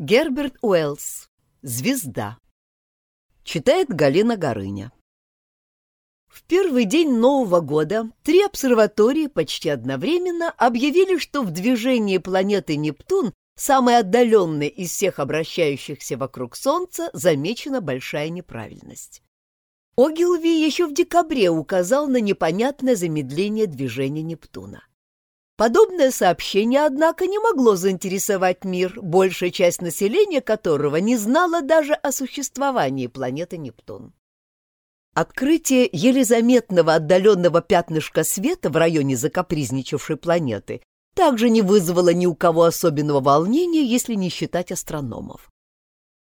Герберт Уэллс. Звезда. Читает Галина Горыня. В первый день Нового года три обсерватории почти одновременно объявили, что в движении планеты Нептун, самой отдаленной из всех обращающихся вокруг Солнца, замечена большая неправильность. Огилви еще в декабре указал на непонятное замедление движения Нептуна. Подобное сообщение, однако, не могло заинтересовать мир, большая часть населения которого не знала даже о существовании планеты Нептун. Открытие еле заметного отдаленного пятнышка света в районе закапризничавшей планеты также не вызвало ни у кого особенного волнения, если не считать астрономов.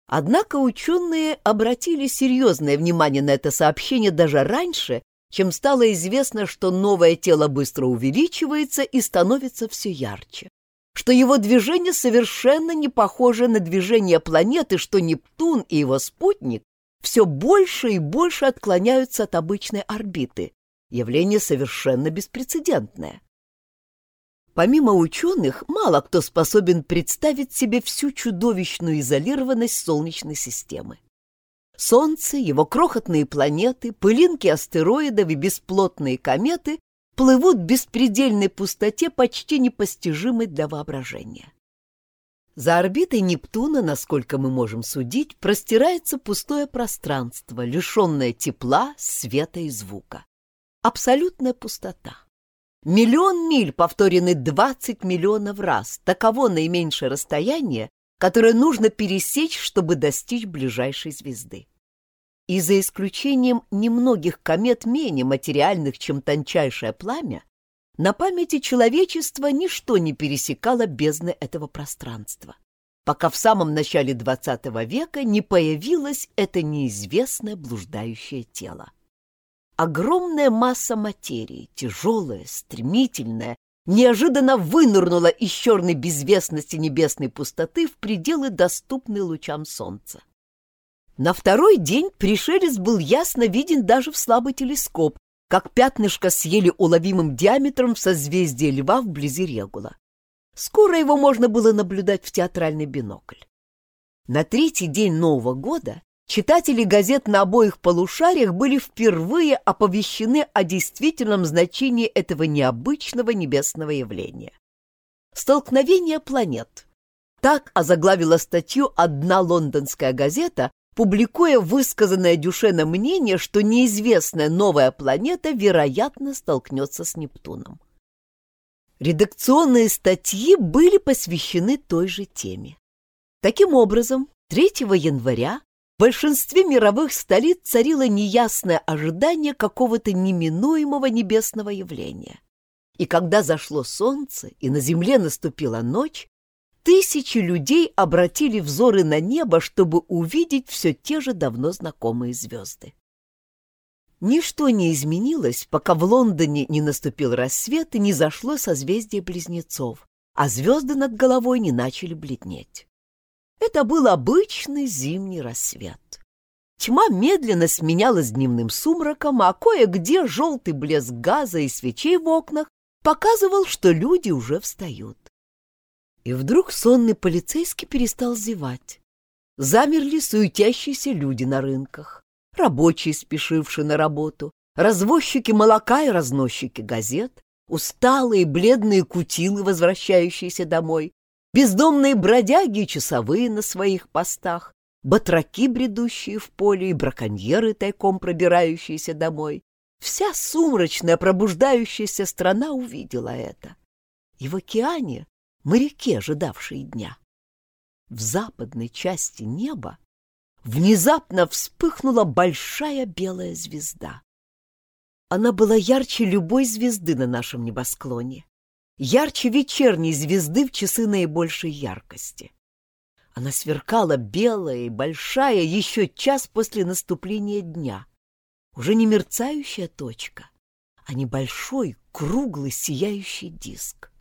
Однако ученые обратили серьезное внимание на это сообщение даже раньше, чем стало известно, что новое тело быстро увеличивается и становится все ярче, что его движение совершенно не похоже на движение планеты, что Нептун и его спутник все больше и больше отклоняются от обычной орбиты. Явление совершенно беспрецедентное. Помимо ученых, мало кто способен представить себе всю чудовищную изолированность Солнечной системы. Солнце, его крохотные планеты, пылинки астероидов и бесплотные кометы плывут в беспредельной пустоте, почти непостижимой для воображения. За орбитой Нептуна, насколько мы можем судить, простирается пустое пространство, лишенное тепла, света и звука. Абсолютная пустота. Миллион миль повторены 20 миллионов раз. Таково наименьшее расстояние, которое нужно пересечь, чтобы достичь ближайшей звезды. И за исключением немногих комет менее материальных, чем тончайшее пламя, на памяти человечества ничто не пересекало бездны этого пространства, пока в самом начале XX века не появилось это неизвестное блуждающее тело. Огромная масса материи, тяжелая, стремительная, неожиданно вынырнула из черной безвестности небесной пустоты в пределы, доступные лучам солнца. На второй день пришелец был ясно виден даже в слабый телескоп, как пятнышко с еле уловимым диаметром в созвездии льва вблизи Регула. Скоро его можно было наблюдать в театральный бинокль. На третий день Нового года читатели газет на обоих полушариях были впервые оповещены о действительном значении этого необычного небесного явления. «Столкновение планет». Так озаглавила статью одна лондонская газета, публикуя высказанное Дюшена мнение, что неизвестная новая планета, вероятно, столкнется с Нептуном. Редакционные статьи были посвящены той же теме. Таким образом, 3 января большинстве мировых столиц царило неясное ожидание какого-то неминуемого небесного явления. И когда зашло солнце и на земле наступила ночь, тысячи людей обратили взоры на небо, чтобы увидеть все те же давно знакомые звезды. Ничто не изменилось, пока в Лондоне не наступил рассвет и не зашло созвездие близнецов, а звезды над головой не начали бледнеть. Это был обычный зимний рассвет. Тьма медленно сменялась дневным сумраком, а кое-где желтый блеск газа и свечей в окнах показывал, что люди уже встают. И вдруг сонный полицейский перестал зевать. Замерли суетящиеся люди на рынках, рабочие, спешившие на работу, развозчики молока и разносчики газет, усталые бледные кутилы, возвращающиеся домой, бездомные бродяги и часовые на своих постах, батраки, бредущие в поле, и браконьеры, тайком пробирающиеся домой. Вся сумрачная, пробуждающаяся страна увидела это. И в океане моряки, ожидавшие дня. В западной части неба внезапно вспыхнула большая белая звезда. Она была ярче любой звезды на нашем небосклоне. Ярче вечерней звезды в часы наибольшей яркости. Она сверкала белая и большая еще час после наступления дня. Уже не мерцающая точка, а небольшой, круглый, сияющий диск.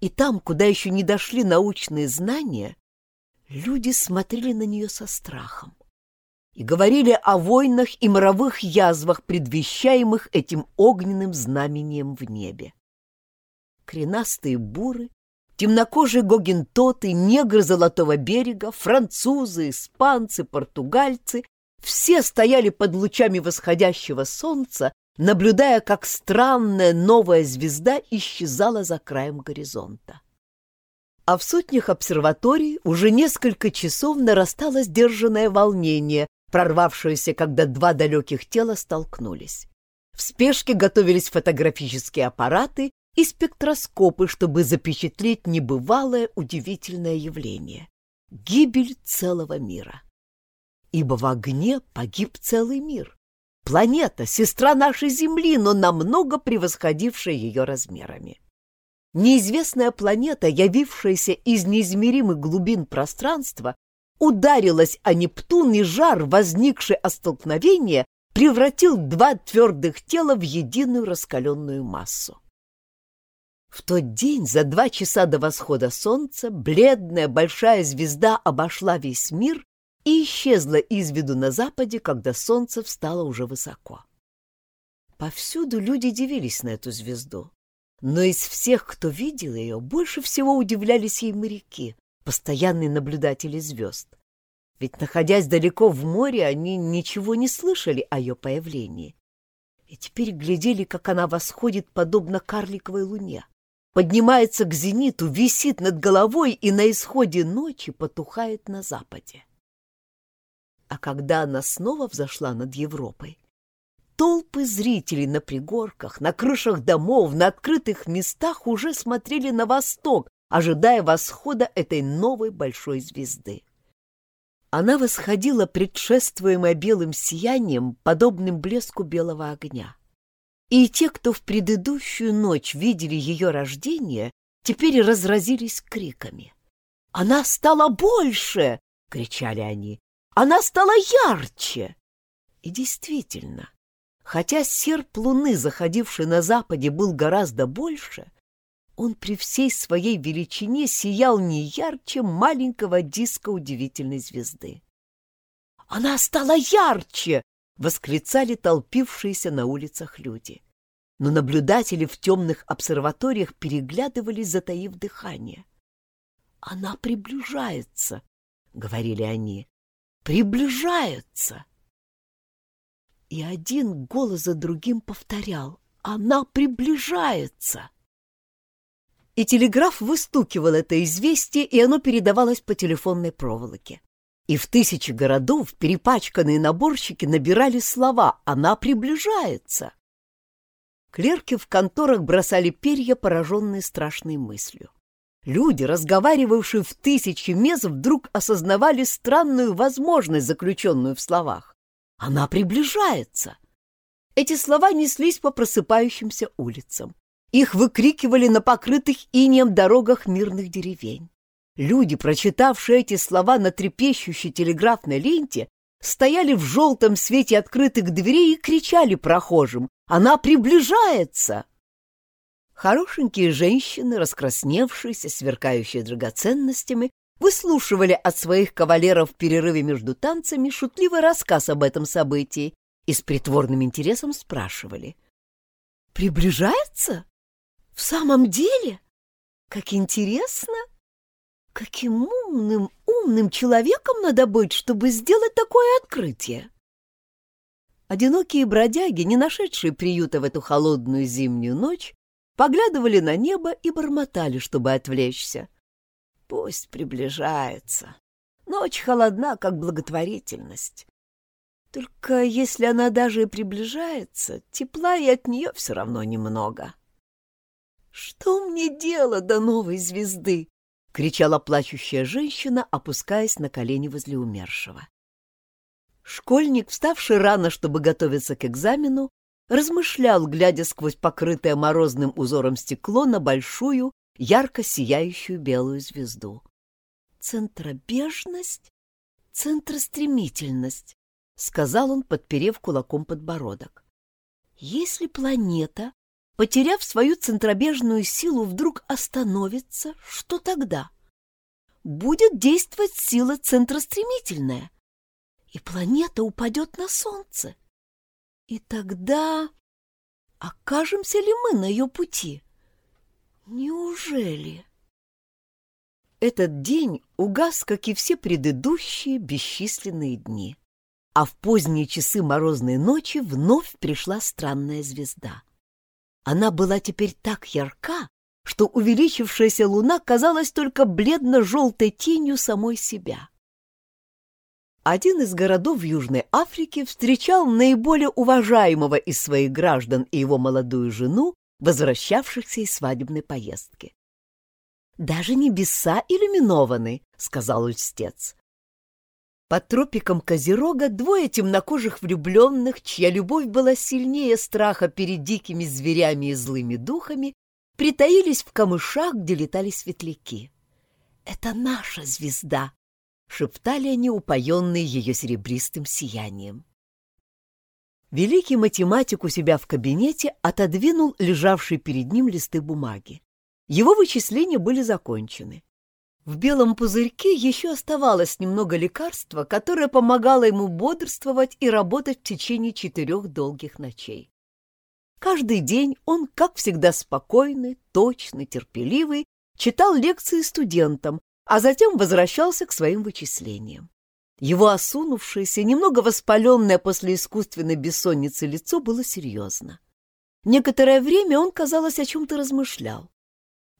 И там, куда еще не дошли научные знания, люди смотрели на нее со страхом и говорили о войнах и мировых язвах, предвещаемых этим огненным знамением в небе коренастые буры, темнокожие гогентоты, негры Золотого берега, французы, испанцы, португальцы — все стояли под лучами восходящего солнца, наблюдая, как странная новая звезда исчезала за краем горизонта. А в сотнях обсерваторий уже несколько часов нарастало сдержанное волнение, прорвавшееся, когда два далеких тела столкнулись. В спешке готовились фотографические аппараты, и спектроскопы, чтобы запечатлеть небывалое удивительное явление — гибель целого мира. Ибо в огне погиб целый мир. Планета, сестра нашей Земли, но намного превосходившая ее размерами. Неизвестная планета, явившаяся из неизмеримых глубин пространства, ударилась о Нептун, и жар, возникший от столкновения, превратил два твердых тела в единую раскаленную массу. В тот день за два часа до восхода солнца бледная большая звезда обошла весь мир и исчезла из виду на западе, когда солнце встало уже высоко. Повсюду люди дивились на эту звезду, но из всех, кто видел ее, больше всего удивлялись ей моряки, постоянные наблюдатели звезд. Ведь, находясь далеко в море, они ничего не слышали о ее появлении. И теперь глядели, как она восходит, подобно карликовой луне поднимается к зениту, висит над головой и на исходе ночи потухает на западе. А когда она снова взошла над Европой, толпы зрителей на пригорках, на крышах домов, на открытых местах уже смотрели на восток, ожидая восхода этой новой большой звезды. Она восходила предшествуемая белым сиянием, подобным блеску белого огня и те, кто в предыдущую ночь видели ее рождение, теперь разразились криками. «Она стала больше!» — кричали они. «Она стала ярче!» И действительно, хотя серп луны, заходивший на западе, был гораздо больше, он при всей своей величине сиял не ярче маленького диска удивительной звезды. «Она стала ярче!» — восклицали толпившиеся на улицах люди но наблюдатели в темных обсерваториях переглядывались, затаив дыхание. «Она приближается», — говорили они, — «приближается». И один голос за другим повторял «Она приближается». И телеграф выстукивал это известие, и оно передавалось по телефонной проволоке. И в тысячи городов перепачканные наборщики набирали слова «Она приближается». Клерки в конторах бросали перья, пораженные страшной мыслью. Люди, разговаривавшие в тысячи мез, вдруг осознавали странную возможность, заключенную в словах. Она приближается. Эти слова неслись по просыпающимся улицам. Их выкрикивали на покрытых инеем дорогах мирных деревень. Люди, прочитавшие эти слова на трепещущей телеграфной ленте, стояли в желтом свете открытых дверей и кричали прохожим она приближается!» Хорошенькие женщины, раскрасневшиеся, сверкающие драгоценностями, выслушивали от своих кавалеров в перерыве между танцами шутливый рассказ об этом событии и с притворным интересом спрашивали. «Приближается? В самом деле? Как интересно! Каким умным, умным человеком надо быть, чтобы сделать такое открытие!» Одинокие бродяги, не нашедшие приюта в эту холодную зимнюю ночь, поглядывали на небо и бормотали, чтобы отвлечься. «Пусть приближается. Ночь холодна, как благотворительность. Только если она даже и приближается, тепла и от нее все равно немного». «Что мне дело до новой звезды?» — кричала плачущая женщина, опускаясь на колени возле умершего. Школьник, вставший рано, чтобы готовиться к экзамену, размышлял, глядя сквозь покрытое морозным узором стекло на большую, ярко сияющую белую звезду. «Центробежность? Центростремительность», — сказал он, подперев кулаком подбородок. «Если планета, потеряв свою центробежную силу, вдруг остановится, что тогда?» «Будет действовать сила центростремительная, и планета упадет на солнце. И тогда окажемся ли мы на ее пути? Неужели? Этот день угас, как и все предыдущие бесчисленные дни. А в поздние часы морозной ночи вновь пришла странная звезда. Она была теперь так ярка, что увеличившаяся луна казалась только бледно-желтой тенью самой себя. — один из городов Южной Африки встречал наиболее уважаемого из своих граждан и его молодую жену, возвращавшихся из свадебной поездки. «Даже небеса иллюминованы», — сказал льстец. По тропикам Козерога двое темнокожих влюбленных, чья любовь была сильнее страха перед дикими зверями и злыми духами, притаились в камышах, где летали светляки. «Это наша звезда», шептали они, упоенные ее серебристым сиянием. Великий математик у себя в кабинете отодвинул лежавшие перед ним листы бумаги. Его вычисления были закончены. В белом пузырьке еще оставалось немного лекарства, которое помогало ему бодрствовать и работать в течение четырех долгих ночей. Каждый день он, как всегда спокойный, точный, терпеливый, читал лекции студентам, а затем возвращался к своим вычислениям. Его осунувшееся, немного воспаленное после искусственной бессонницы лицо было серьезно. Некоторое время он, казалось, о чем-то размышлял.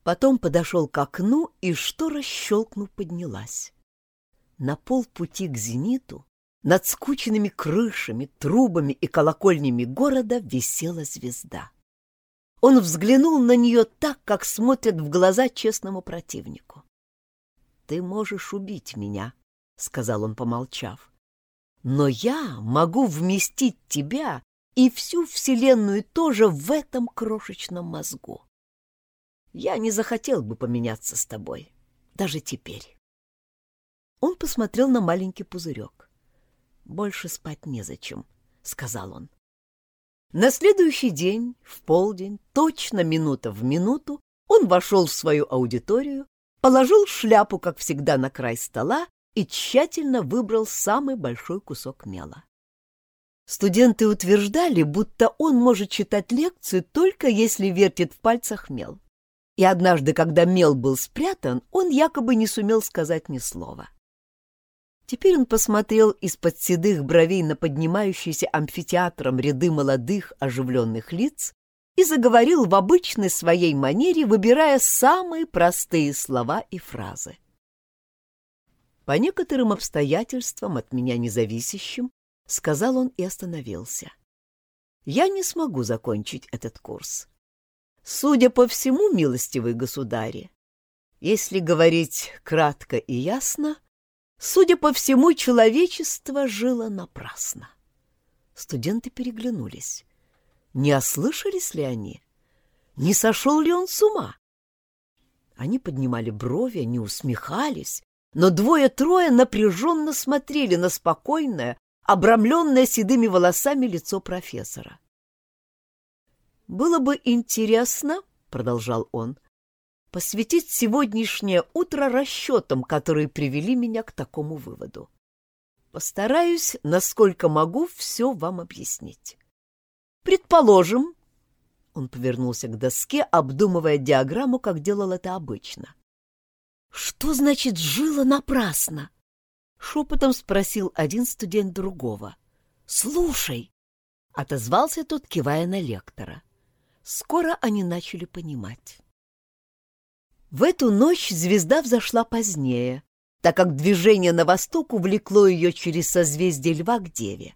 Потом подошел к окну, и штора, щелкнув, поднялась. На полпути к зениту, над скученными крышами, трубами и колокольнями города висела звезда. Он взглянул на нее так, как смотрят в глаза честному противнику. ты можешь убить меня», — сказал он, помолчав. «Но я могу вместить тебя и всю Вселенную тоже в этом крошечном мозгу. Я не захотел бы поменяться с тобой, даже теперь». Он посмотрел на маленький пузырек. «Больше спать незачем», — сказал он. На следующий день, в полдень, точно минута в минуту, он вошел в свою аудиторию положил шляпу, как всегда, на край стола и тщательно выбрал самый большой кусок мела. Студенты утверждали, будто он может читать лекцию только если вертит в пальцах мел. И однажды, когда мел был спрятан, он якобы не сумел сказать ни слова. Теперь он посмотрел из-под седых бровей на поднимающиеся амфитеатром ряды молодых оживленных лиц и заговорил в обычной своей манере, выбирая самые простые слова и фразы. По некоторым обстоятельствам, от меня независящим, сказал он и остановился. Я не смогу закончить этот курс. Судя по всему, милостивый государь, если говорить кратко и ясно, судя по всему, человечество жило напрасно. Студенты переглянулись. Не ослышались ли они? Не сошел ли он с ума? Они поднимали брови, они усмехались, но двое-трое напряженно смотрели на спокойное, обрамленное седыми волосами лицо профессора. «Было бы интересно, — продолжал он, — посвятить сегодняшнее утро расчетам, которые привели меня к такому выводу. Постараюсь, насколько могу, все вам объяснить». Предположим, он повернулся к доске, обдумывая диаграмму, как делал это обычно. Что значит жило напрасно? Шепотом спросил один студент другого. Слушай, отозвался тот, кивая на лектора. Скоро они начали понимать. В эту ночь звезда взошла позднее, так как движение на восток увлекло ее через созвездие Льва к Деве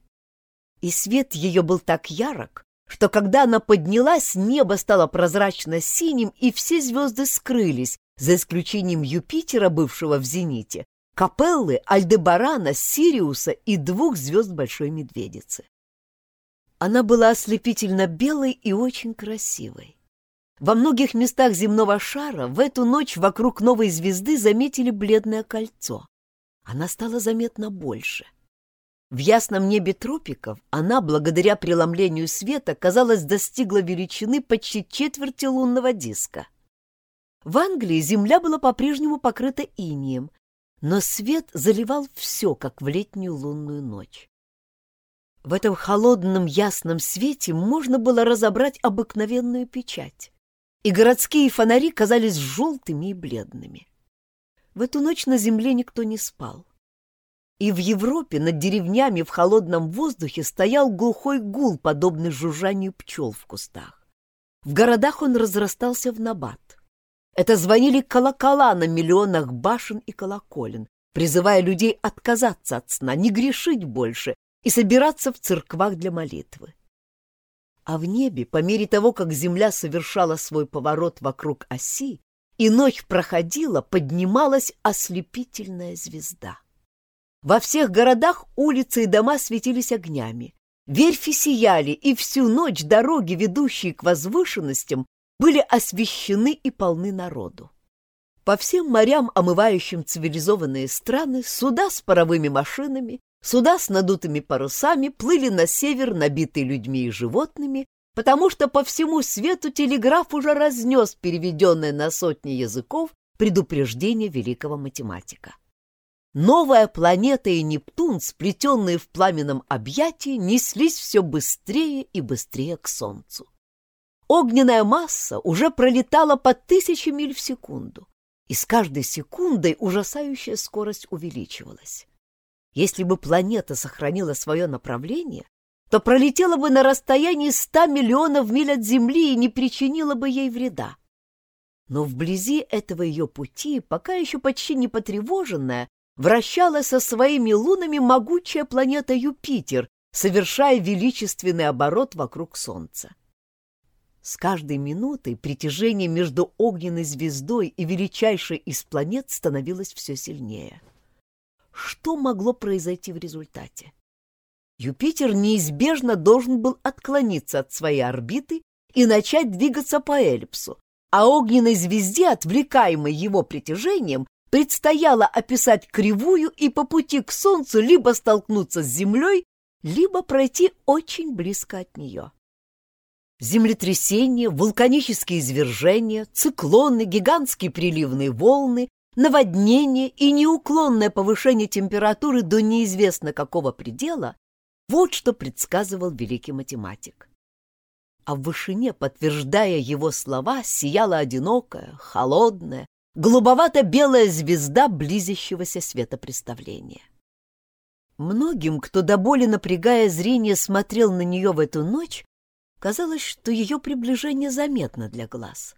и свет ее был так ярок, что когда она поднялась, небо стало прозрачно-синим, и все звезды скрылись, за исключением Юпитера, бывшего в зените, Капеллы, Альдебарана, Сириуса и двух звезд Большой Медведицы. Она была ослепительно белой и очень красивой. Во многих местах земного шара в эту ночь вокруг новой звезды заметили бледное кольцо. Она стала заметно больше — в ясном небе тропиков она, благодаря преломлению света, казалось, достигла величины почти четверти лунного диска. В Англии земля была по-прежнему покрыта инием, но свет заливал все, как в летнюю лунную ночь. В этом холодном ясном свете можно было разобрать обыкновенную печать, и городские фонари казались желтыми и бледными. В эту ночь на земле никто не спал. И в Европе над деревнями в холодном воздухе стоял глухой гул, подобный жужжанию пчел в кустах. В городах он разрастался в набат. Это звонили колокола на миллионах башен и колоколен, призывая людей отказаться от сна, не грешить больше и собираться в церквах для молитвы. А в небе, по мере того, как земля совершала свой поворот вокруг оси, и ночь проходила, поднималась ослепительная звезда. Во всех городах улицы и дома светились огнями. Верфи сияли, и всю ночь дороги, ведущие к возвышенностям, были освещены и полны народу. По всем морям, омывающим цивилизованные страны, суда с паровыми машинами, суда с надутыми парусами плыли на север, набитые людьми и животными, потому что по всему свету телеграф уже разнес переведенное на сотни языков предупреждение великого математика. Новая планета и Нептун, сплетенные в пламенном объятии, неслись все быстрее и быстрее к Солнцу. Огненная масса уже пролетала по тысяче миль в секунду, и с каждой секундой ужасающая скорость увеличивалась. Если бы планета сохранила свое направление, то пролетела бы на расстоянии 100 миллионов миль от Земли и не причинила бы ей вреда. Но вблизи этого ее пути, пока еще почти не потревоженная, вращалась со своими лунами могучая планета Юпитер, совершая величественный оборот вокруг Солнца. С каждой минутой притяжение между огненной звездой и величайшей из планет становилось все сильнее. Что могло произойти в результате? Юпитер неизбежно должен был отклониться от своей орбиты и начать двигаться по эллипсу, а огненной звезде, отвлекаемой его притяжением, предстояло описать кривую и по пути к солнцу либо столкнуться с землей, либо пройти очень близко от нее. Землетрясения, вулканические извержения, циклоны, гигантские приливные волны, наводнения и неуклонное повышение температуры до неизвестно какого предела – вот что предсказывал великий математик. А в вышине, подтверждая его слова, сияла одинокая, холодная, голубовато-белая звезда близящегося светопреставления. Многим, кто до боли напрягая зрение смотрел на нее в эту ночь, казалось, что ее приближение заметно для глаз.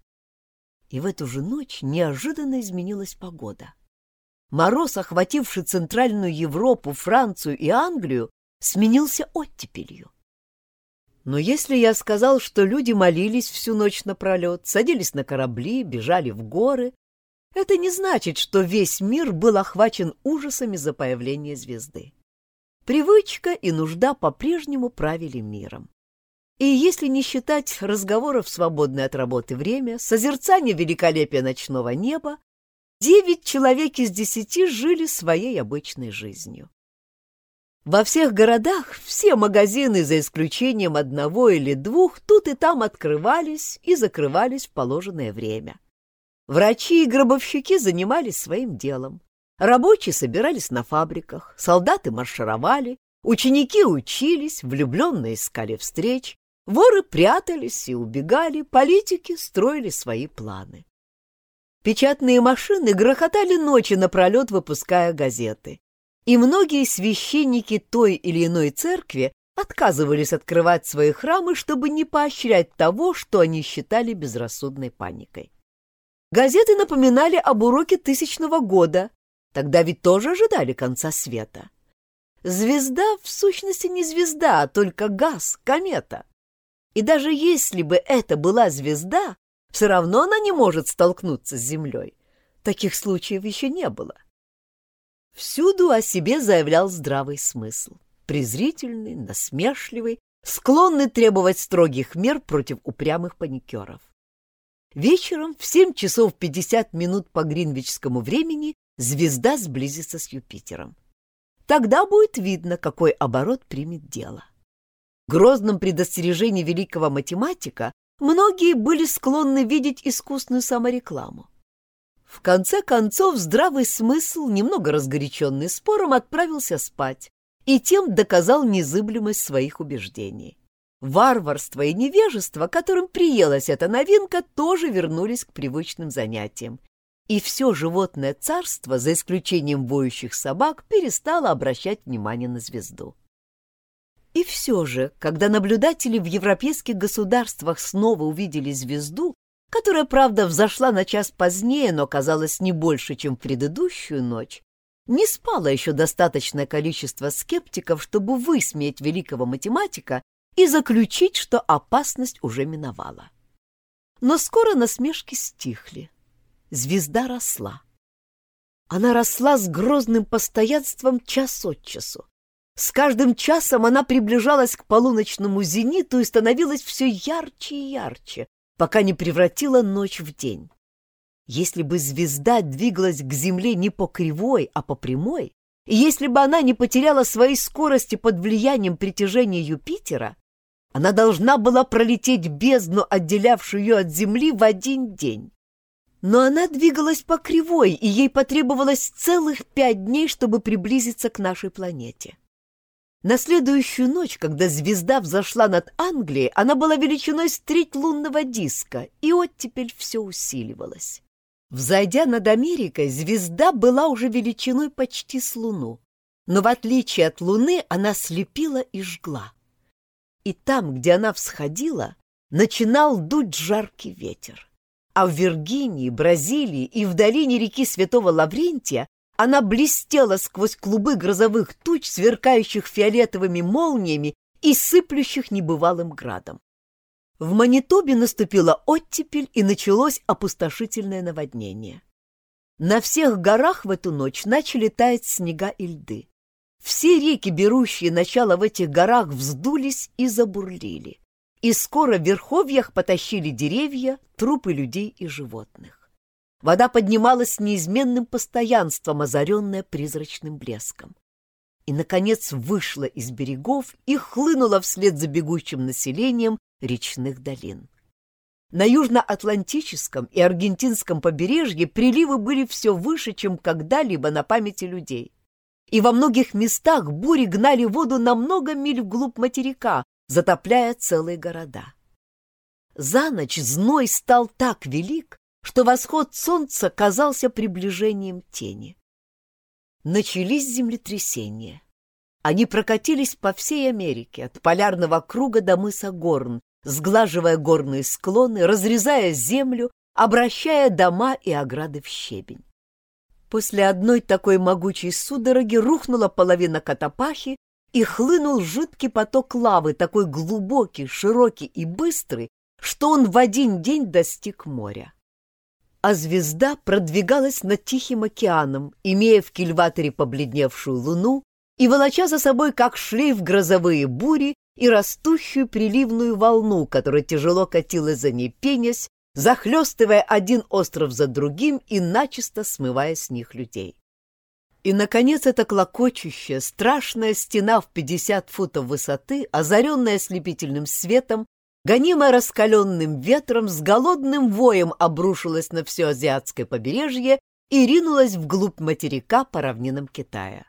И в эту же ночь неожиданно изменилась погода. Мороз, охвативший Центральную Европу, Францию и Англию, сменился оттепелью. Но если я сказал, что люди молились всю ночь напролет, садились на корабли, бежали в горы, это не значит, что весь мир был охвачен ужасами за появление звезды. Привычка и нужда по-прежнему правили миром. И если не считать разговоров в свободное от работы время, созерцание великолепия ночного неба, девять человек из десяти жили своей обычной жизнью. Во всех городах все магазины, за исключением одного или двух, тут и там открывались и закрывались в положенное время – Врачи и гробовщики занимались своим делом. Рабочие собирались на фабриках, солдаты маршировали, ученики учились, влюбленные искали встреч, воры прятались и убегали, политики строили свои планы. Печатные машины грохотали ночи напролет, выпуская газеты. И многие священники той или иной церкви отказывались открывать свои храмы, чтобы не поощрять того, что они считали безрассудной паникой. Газеты напоминали об уроке тысячного года, тогда ведь тоже ожидали конца света. Звезда в сущности не звезда, а только газ, комета. И даже если бы это была звезда, все равно она не может столкнуться с Землей. Таких случаев еще не было. Всюду о себе заявлял здравый смысл. Презрительный, насмешливый, склонный требовать строгих мер против упрямых паникеров. Вечером в 7 часов 50 минут по гринвичскому времени звезда сблизится с Юпитером. Тогда будет видно, какой оборот примет дело. В грозном предостережении великого математика многие были склонны видеть искусную саморекламу. В конце концов, здравый смысл, немного разгоряченный спором, отправился спать и тем доказал незыблемость своих убеждений. Варварство и невежество, которым приелась эта новинка, тоже вернулись к привычным занятиям. И все животное царство, за исключением воющих собак, перестало обращать внимание на звезду. И все же, когда наблюдатели в европейских государствах снова увидели звезду, которая, правда, взошла на час позднее, но казалась не больше, чем в предыдущую ночь, не спало еще достаточное количество скептиков, чтобы высмеять великого математика и заключить, что опасность уже миновала. Но скоро насмешки стихли. Звезда росла. Она росла с грозным постоянством час от часу. С каждым часом она приближалась к полуночному зениту и становилась все ярче и ярче, пока не превратила ночь в день. Если бы звезда двигалась к Земле не по кривой, а по прямой, и если бы она не потеряла своей скорости под влиянием притяжения Юпитера, она должна была пролететь бездну, отделявшую ее от земли, в один день. Но она двигалась по кривой, и ей потребовалось целых пять дней, чтобы приблизиться к нашей планете. На следующую ночь, когда звезда взошла над Англией, она была величиной с треть лунного диска, и оттепель все усиливалось. Взойдя над Америкой, звезда была уже величиной почти с Луну, но в отличие от Луны она слепила и жгла и там, где она всходила, начинал дуть жаркий ветер. А в Виргинии, Бразилии и в долине реки Святого Лаврентия она блестела сквозь клубы грозовых туч, сверкающих фиолетовыми молниями и сыплющих небывалым градом. В Манитобе наступила оттепель и началось опустошительное наводнение. На всех горах в эту ночь начали таять снега и льды. Все реки, берущие начало в этих горах, вздулись и забурлили. И скоро в верховьях потащили деревья, трупы людей и животных. Вода поднималась с неизменным постоянством, озаренная призрачным блеском. И, наконец, вышла из берегов и хлынула вслед за бегущим населением речных долин. На южно-атлантическом и аргентинском побережье приливы были все выше, чем когда-либо на памяти людей – и во многих местах бури гнали воду на много миль вглубь материка, затопляя целые города. За ночь зной стал так велик, что восход солнца казался приближением тени. Начались землетрясения. Они прокатились по всей Америке, от полярного круга до мыса Горн, сглаживая горные склоны, разрезая землю, обращая дома и ограды в щебень. После одной такой могучей судороги рухнула половина Катапахи, и хлынул жидкий поток лавы, такой глубокий, широкий и быстрый, что он в один день достиг моря. А звезда продвигалась над Тихим океаном, имея в кильватере побледневшую луну и волоча за собой, как шлейф, грозовые бури и растущую приливную волну, которая тяжело катилась за ней пенясь захлестывая один остров за другим и начисто смывая с них людей. И, наконец, эта клокочущая, страшная стена в 50 футов высоты, озаренная слепительным светом, гонимая раскаленным ветром, с голодным воем обрушилась на все азиатское побережье и ринулась вглубь материка по равнинам Китая.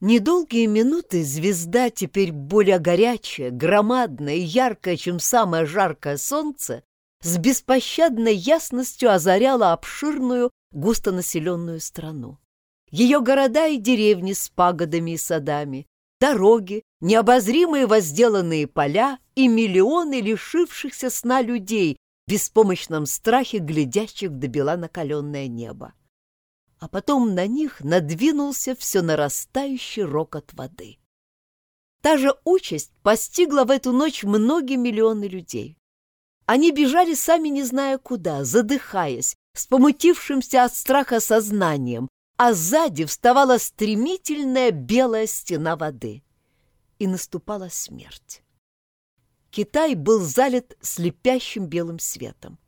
Недолгие минуты звезда, теперь более горячая, громадная и яркая, чем самое жаркое солнце, с беспощадной ясностью озаряла обширную, густонаселенную страну. Ее города и деревни с пагодами и садами, дороги, необозримые возделанные поля и миллионы лишившихся сна людей, в беспомощном страхе глядящих до бела накаленное небо. А потом на них надвинулся все нарастающий рокот воды. Та же участь постигла в эту ночь многие миллионы людей. Они бежали сами не зная куда, задыхаясь, с помутившимся от страха сознанием, а сзади вставала стремительная белая стена воды. И наступала смерть. Китай был залит слепящим белым светом.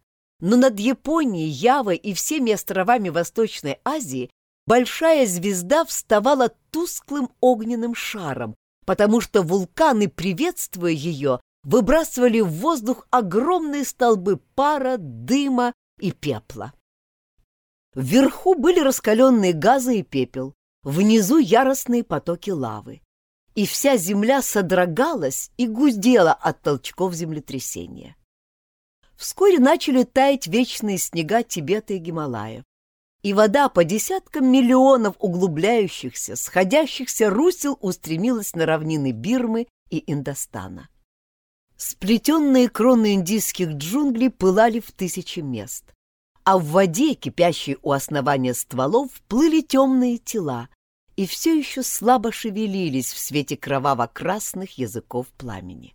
Но над Японией, Явой и всеми островами Восточной Азии большая звезда вставала тусклым огненным шаром, потому что вулканы, приветствуя ее, выбрасывали в воздух огромные столбы пара, дыма и пепла. Вверху были раскаленные газы и пепел, внизу яростные потоки лавы. И вся земля содрогалась и гудела от толчков землетрясения. Вскоре начали таять вечные снега Тибета и Гималая. И вода по десяткам миллионов углубляющихся, сходящихся русел устремилась на равнины Бирмы и Индостана. Сплетенные кроны индийских джунглей пылали в тысячи мест, а в воде, кипящей у основания стволов, плыли темные тела и все еще слабо шевелились в свете кроваво-красных языков пламени.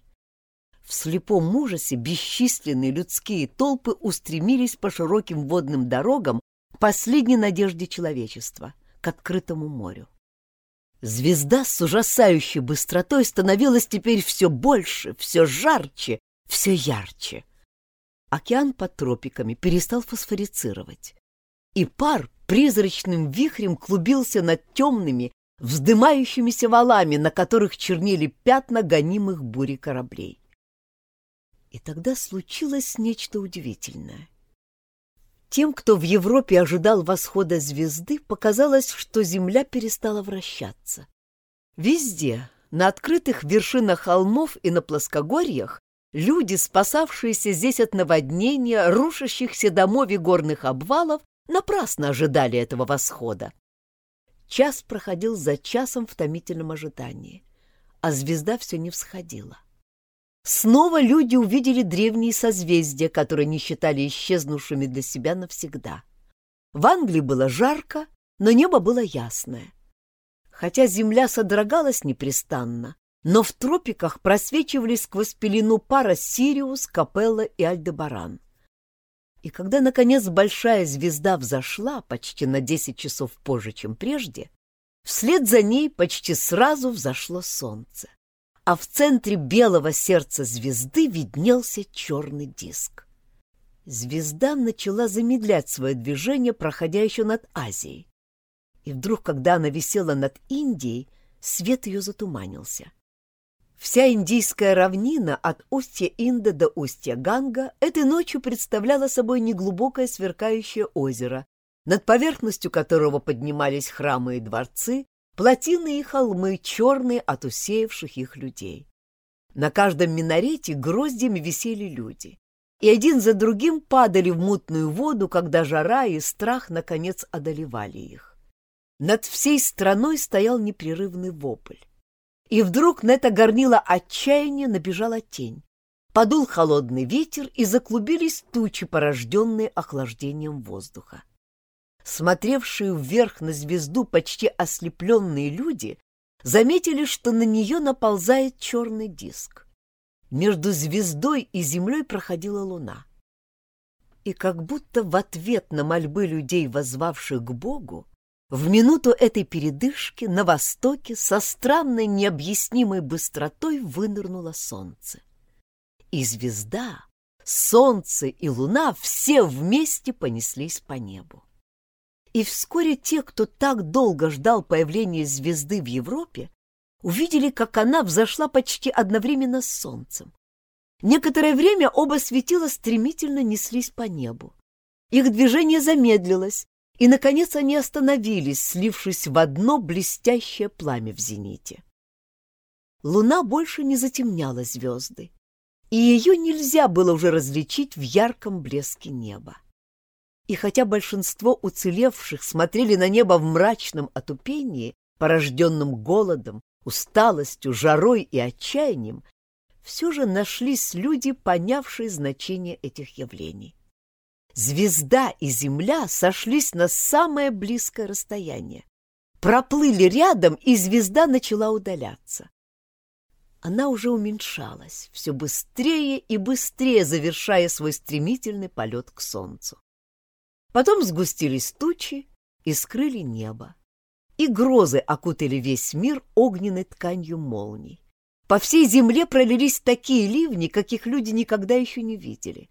В слепом ужасе бесчисленные людские толпы устремились по широким водным дорогам последней надежде человечества, к открытому морю. Звезда с ужасающей быстротой становилась теперь все больше, все жарче, все ярче. Океан под тропиками перестал фосфорицировать, и пар призрачным вихрем клубился над темными, вздымающимися валами, на которых чернели пятна гонимых бури кораблей. И тогда случилось нечто удивительное. Тем, кто в Европе ожидал восхода звезды, показалось, что Земля перестала вращаться. Везде, на открытых вершинах холмов и на плоскогорьях, люди, спасавшиеся здесь от наводнения, рушащихся домов и горных обвалов, напрасно ожидали этого восхода. Час проходил за часом в томительном ожидании, а звезда все не всходила снова люди увидели древние созвездия, которые не считали исчезнувшими для себя навсегда. В Англии было жарко, но небо было ясное. Хотя земля содрогалась непрестанно, но в тропиках просвечивали сквозь пелену пара Сириус, Капелла и Альдебаран. И когда, наконец, большая звезда взошла почти на десять часов позже, чем прежде, вслед за ней почти сразу взошло солнце а в центре белого сердца звезды виднелся черный диск. Звезда начала замедлять свое движение, проходя еще над Азией. И вдруг, когда она висела над Индией, свет ее затуманился. Вся индийская равнина от устья Инда до устья Ганга этой ночью представляла собой неглубокое сверкающее озеро, над поверхностью которого поднимались храмы и дворцы, плотины и холмы, черные от усеявших их людей. На каждом минарете гроздями висели люди, и один за другим падали в мутную воду, когда жара и страх наконец одолевали их. Над всей страной стоял непрерывный вопль. И вдруг на это горнило отчаяния набежала тень. Подул холодный ветер, и заклубились тучи, порожденные охлаждением воздуха смотревшие вверх на звезду почти ослепленные люди, заметили, что на нее наползает черный диск. Между звездой и землей проходила луна. И как будто в ответ на мольбы людей, воззвавших к Богу, в минуту этой передышки на востоке со странной необъяснимой быстротой вынырнуло солнце. И звезда, солнце и луна все вместе понеслись по небу. И вскоре те, кто так долго ждал появления звезды в Европе, увидели, как она взошла почти одновременно с солнцем. Некоторое время оба светила стремительно неслись по небу. Их движение замедлилось, и, наконец, они остановились, слившись в одно блестящее пламя в зените. Луна больше не затемняла звезды, и ее нельзя было уже различить в ярком блеске неба и хотя большинство уцелевших смотрели на небо в мрачном отупении, порожденном голодом, усталостью, жарой и отчаянием, все же нашлись люди, понявшие значение этих явлений. Звезда и Земля сошлись на самое близкое расстояние. Проплыли рядом, и звезда начала удаляться. Она уже уменьшалась, все быстрее и быстрее завершая свой стремительный полет к Солнцу. Потом сгустились тучи и скрыли небо. И грозы окутали весь мир огненной тканью молний. По всей земле пролились такие ливни, каких люди никогда еще не видели.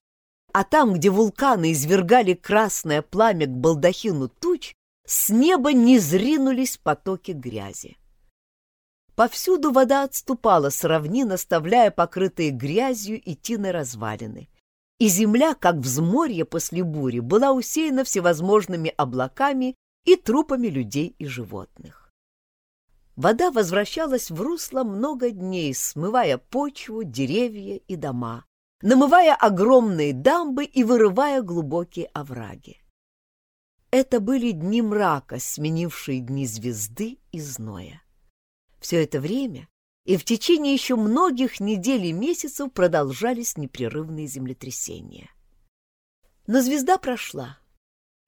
А там, где вулканы извергали красное пламя к балдахину туч, с неба не зринулись потоки грязи. Повсюду вода отступала с равнин, оставляя покрытые грязью и тиной развалины и земля, как взморье после бури, была усеяна всевозможными облаками и трупами людей и животных. Вода возвращалась в русло много дней, смывая почву, деревья и дома, намывая огромные дамбы и вырывая глубокие овраги. Это были дни мрака, сменившие дни звезды и зноя. Все это время и в течение еще многих недель и месяцев продолжались непрерывные землетрясения. Но звезда прошла,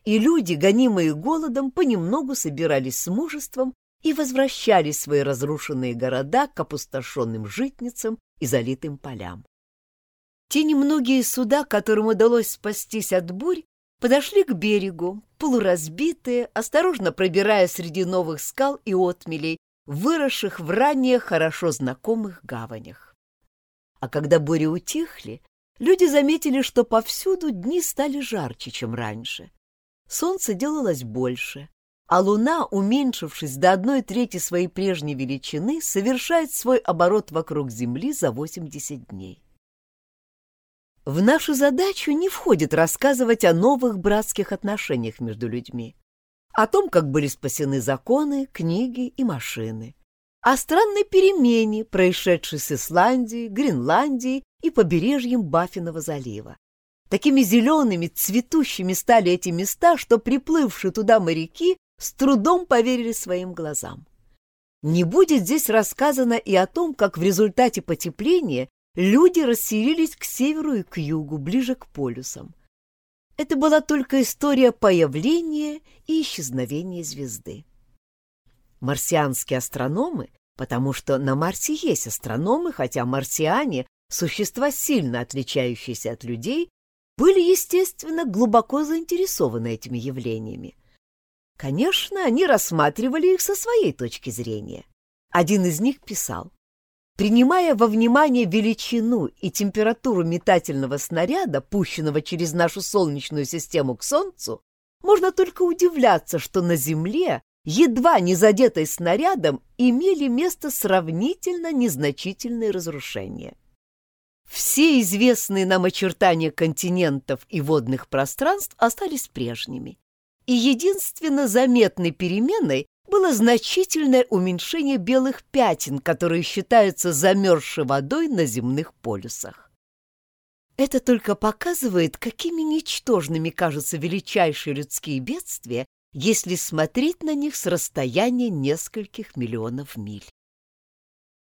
и люди, гонимые голодом, понемногу собирались с мужеством и возвращали свои разрушенные города к опустошенным житницам и залитым полям. Те немногие суда, которым удалось спастись от бурь, подошли к берегу, полуразбитые, осторожно пробирая среди новых скал и отмелей, выросших в ранее хорошо знакомых гаванях. А когда бури утихли, люди заметили, что повсюду дни стали жарче, чем раньше. Солнце делалось больше, а луна, уменьшившись до одной трети своей прежней величины, совершает свой оборот вокруг Земли за 80 дней. В нашу задачу не входит рассказывать о новых братских отношениях между людьми о том, как были спасены законы, книги и машины, о странной перемене, происшедшей с Исландией, Гренландией и побережьем Баффинова залива. Такими зелеными, цветущими стали эти места, что приплывшие туда моряки с трудом поверили своим глазам. Не будет здесь рассказано и о том, как в результате потепления люди расселились к северу и к югу, ближе к полюсам. Это была только история появления и исчезновения звезды. Марсианские астрономы, потому что на Марсе есть астрономы, хотя марсиане — существа, сильно отличающиеся от людей, были, естественно, глубоко заинтересованы этими явлениями. Конечно, они рассматривали их со своей точки зрения. Один из них писал, Принимая во внимание величину и температуру метательного снаряда, пущенного через нашу Солнечную систему к Солнцу, можно только удивляться, что на Земле, едва не задетой снарядом, имели место сравнительно незначительные разрушения. Все известные нам очертания континентов и водных пространств остались прежними. И единственно заметной переменой было значительное уменьшение белых пятен, которые считаются замерзшей водой на земных полюсах. Это только показывает, какими ничтожными кажутся величайшие людские бедствия, если смотреть на них с расстояния нескольких миллионов миль.